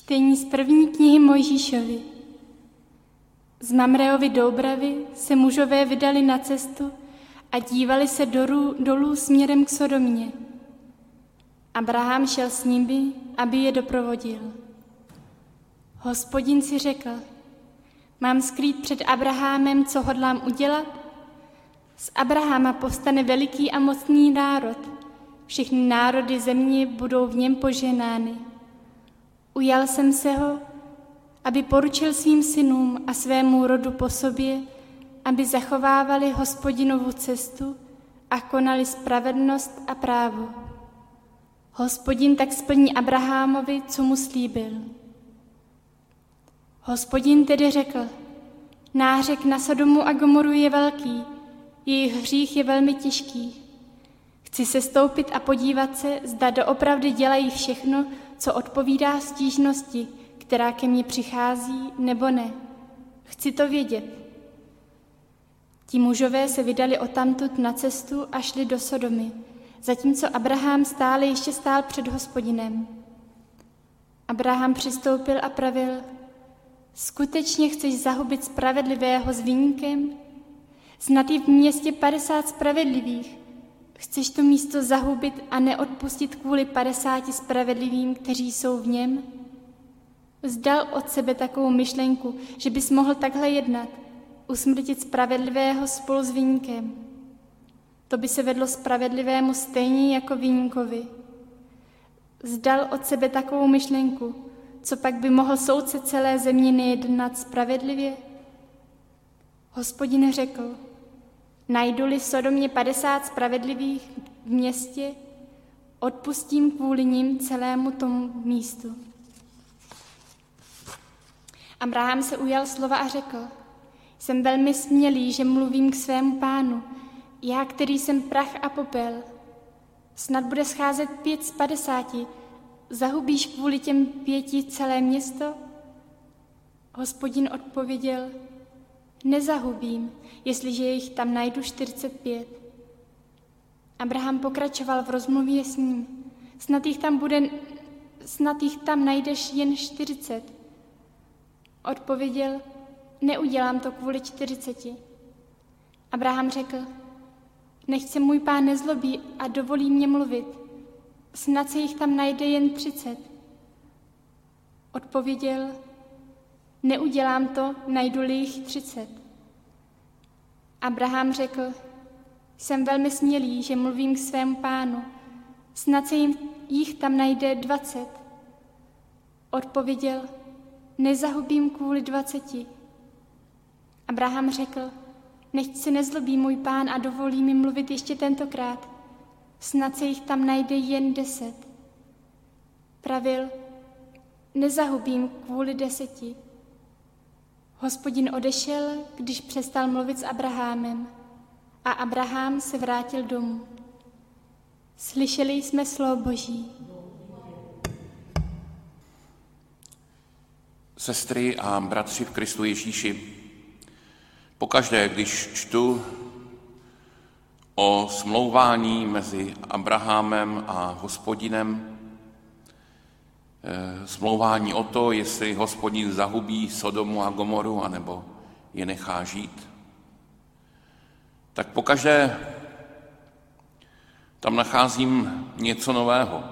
Čtení z první knihy Mojžíšovi. Z Mamreovy Doubravy se mužové vydali na cestu a dívali se dolů, dolů směrem k Sodomě. Abraham šel s nimi, aby je doprovodil. Hospodin si řekl, mám skrýt před Abrahamem, co hodlám udělat? Z Abrahama povstane veliký a mocný národ. Všechny národy země budou v něm poženány. Ujal jsem se ho, aby poručil svým synům a svému rodu po sobě, aby zachovávali hospodinovu cestu a konali spravedlnost a právo. Hospodin tak splní Abrahamovi, co mu slíbil. Hospodin tedy řekl, nářek na Sodomu a Gomoru je velký, jejich hřích je velmi těžký. Chci se stoupit a podívat se, zda doopravdy dělají všechno, co odpovídá stížnosti, která ke mně přichází, nebo ne. Chci to vědět. Ti mužové se vydali tamtud na cestu a šli do Sodomy, zatímco Abraham stále ještě stál před hospodinem. Abraham přistoupil a pravil, skutečně chceš zahubit spravedlivého s výnikem? Snad je v městě padesát spravedlivých. Chceš to místo zahubit a neodpustit kvůli padesáti spravedlivým, kteří jsou v něm? Vzdal od sebe takovou myšlenku, že bys mohl takhle jednat, usmrtit spravedlivého spolu s výnikem. To by se vedlo spravedlivému stejně jako výnikovi. Zdal od sebe takovou myšlenku, co pak by mohl soudce celé země nejednat spravedlivě? Hospodin řekl, najdu-li Sodomě padesát spravedlivých v městě, odpustím kvůli ním celému tomu místu. Abraham se ujal slova a řekl, jsem velmi smělý, že mluvím k svému pánu, já, který jsem prach a popel. Snad bude scházet pět z padesáti, zahubíš kvůli těm pěti celé město? Hospodin odpověděl, nezahubím, jestliže jich tam najdu 45. Abraham pokračoval v rozmluvě s ním. Snad jich tam bude, snad jich tam najdeš jen 40. Odpověděl, neudělám to kvůli 40. Abraham řekl, nech se můj pán nezlobí a dovolí mě mluvit. Snad se jich tam najde jen 30. Odpověděl, neudělám to, najdu-li jich 30. Abraham řekl, jsem velmi smělý, že mluvím k svému pánu, snad se jim, jich tam najde dvacet. Odpověděl, nezahubím kvůli dvaceti. Abraham řekl, nechť se nezlobí můj pán a dovolí mi mluvit ještě tentokrát, snad se jich tam najde jen deset. Pravil, nezahubím kvůli deseti. Hospodin odešel, když přestal mluvit s Abrahamem a Abraham se vrátil domů. Slyšeli jsme slovo Boží. Sestry a bratři v Kristu Ježíši, pokaždé, když čtu o smlouvání mezi Abrahamem a hospodinem, smlouvání o to, jestli hospodin zahubí Sodomu a Gomoru, anebo je nechá žít, tak pokaždé tam nacházím něco nového.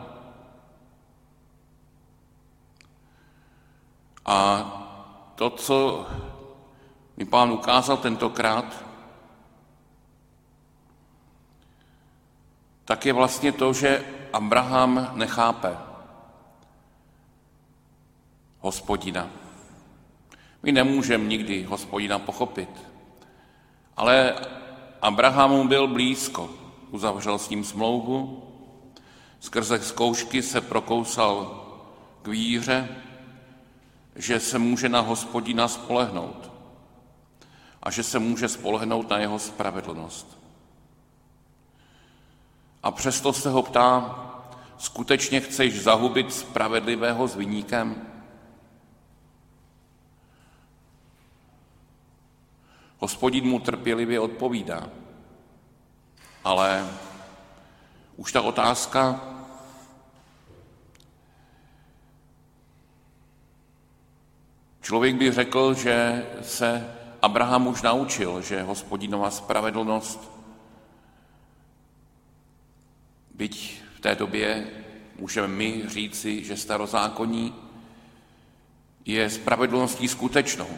A to, co mi pán ukázal tentokrát, tak je vlastně to, že Abraham nechápe hospodina. My nemůžeme nikdy hospodina pochopit, ale Abrahamu byl blízko, uzavřel s ním smlouvu, skrze zkoušky se prokousal k víře, že se může na hospodina spolehnout a že se může spolehnout na jeho spravedlnost. A přesto se ho ptá, skutečně chceš zahubit spravedlivého s vyníkem? Hospodin mu trpělivě odpovídá. Ale už ta otázka Člověk by řekl, že se Abraham už naučil, že hospodinová spravedlnost, byť v té době můžeme my říci, že starozákonní je spravedlností skutečnou,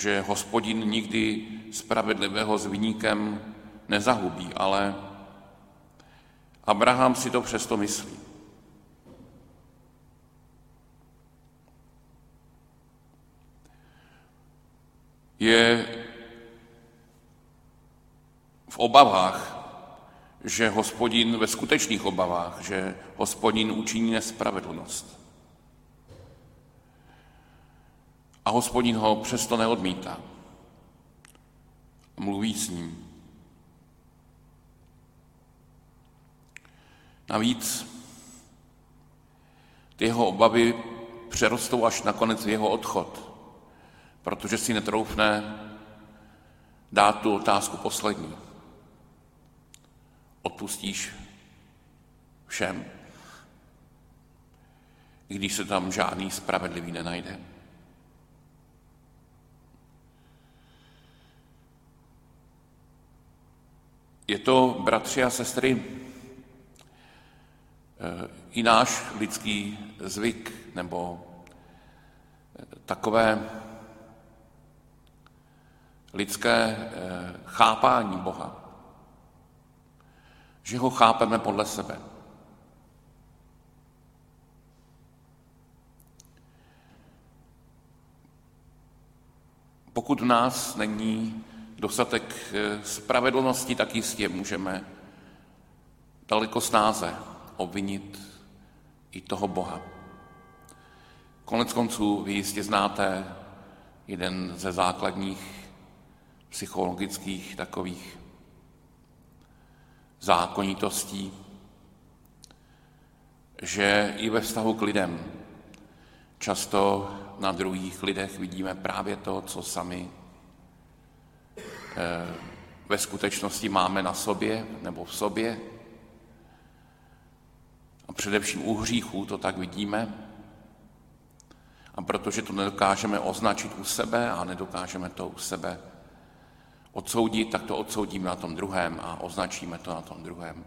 že hospodin nikdy spravedlivého s vyníkem nezahubí, ale Abraham si to přesto myslí. Je v obavách, že hospodin, ve skutečných obavách, že hospodin učiní nespravedlnost. A hospodin ho přesto neodmítá. Mluví s ním. Navíc ty jeho obavy přerostou až nakonec jeho odchod, protože si netroufne dát tu otázku poslední. Odpustíš všem, když se tam žádný spravedlivý nenajde. To, bratři a sestry, eh, i náš lidský zvyk nebo eh, takové lidské eh, chápání Boha, že ho chápeme podle sebe. Pokud v nás není dostatek eh, spravedlnosti, tak jistě můžeme daleko snáze obvinit i toho Boha. Konec konců vy jistě znáte jeden ze základních psychologických takových zákonitostí, že i ve vztahu k lidem často na druhých lidech vidíme právě to, co sami ve skutečnosti máme na sobě nebo v sobě. A především u hříchů to tak vidíme. A protože to nedokážeme označit u sebe a nedokážeme to u sebe odsoudit, tak to odsoudíme na tom druhém a označíme to na tom druhém.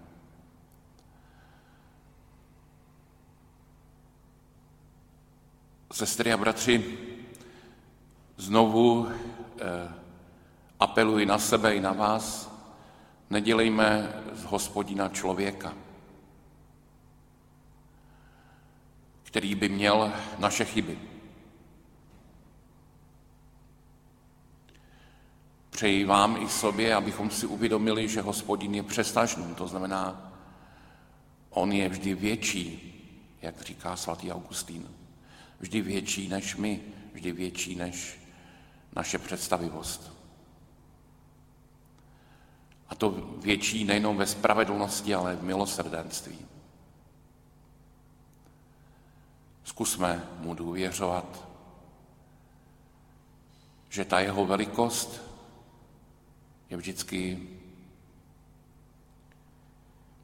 Sestry a bratři, znovu eh, apeluji na sebe i na vás, nedělejme z hospodina člověka, který by měl naše chyby. Přeji vám i sobě, abychom si uvědomili, že hospodin je přestažný, to znamená, on je vždy větší, jak říká svatý Augustín. Vždy větší než my, vždy větší než naše představivost. To větší nejenom ve spravedlnosti, ale v milosrdenství. Zkusme mu důvěřovat, že ta jeho velikost je vždycky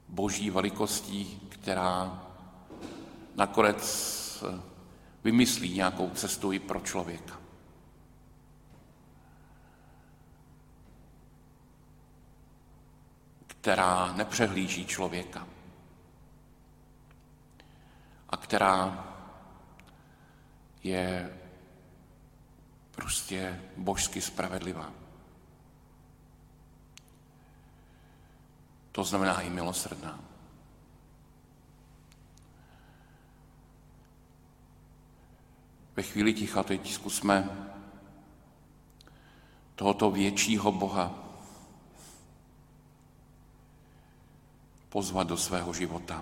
boží velikostí, která nakonec vymyslí nějakou cestu i pro člověka. Která nepřehlíží člověka a která je prostě božsky spravedlivá. To znamená i milosrdná. Ve chvíli ticha teď zkusme tohoto většího Boha pozvat do svého života.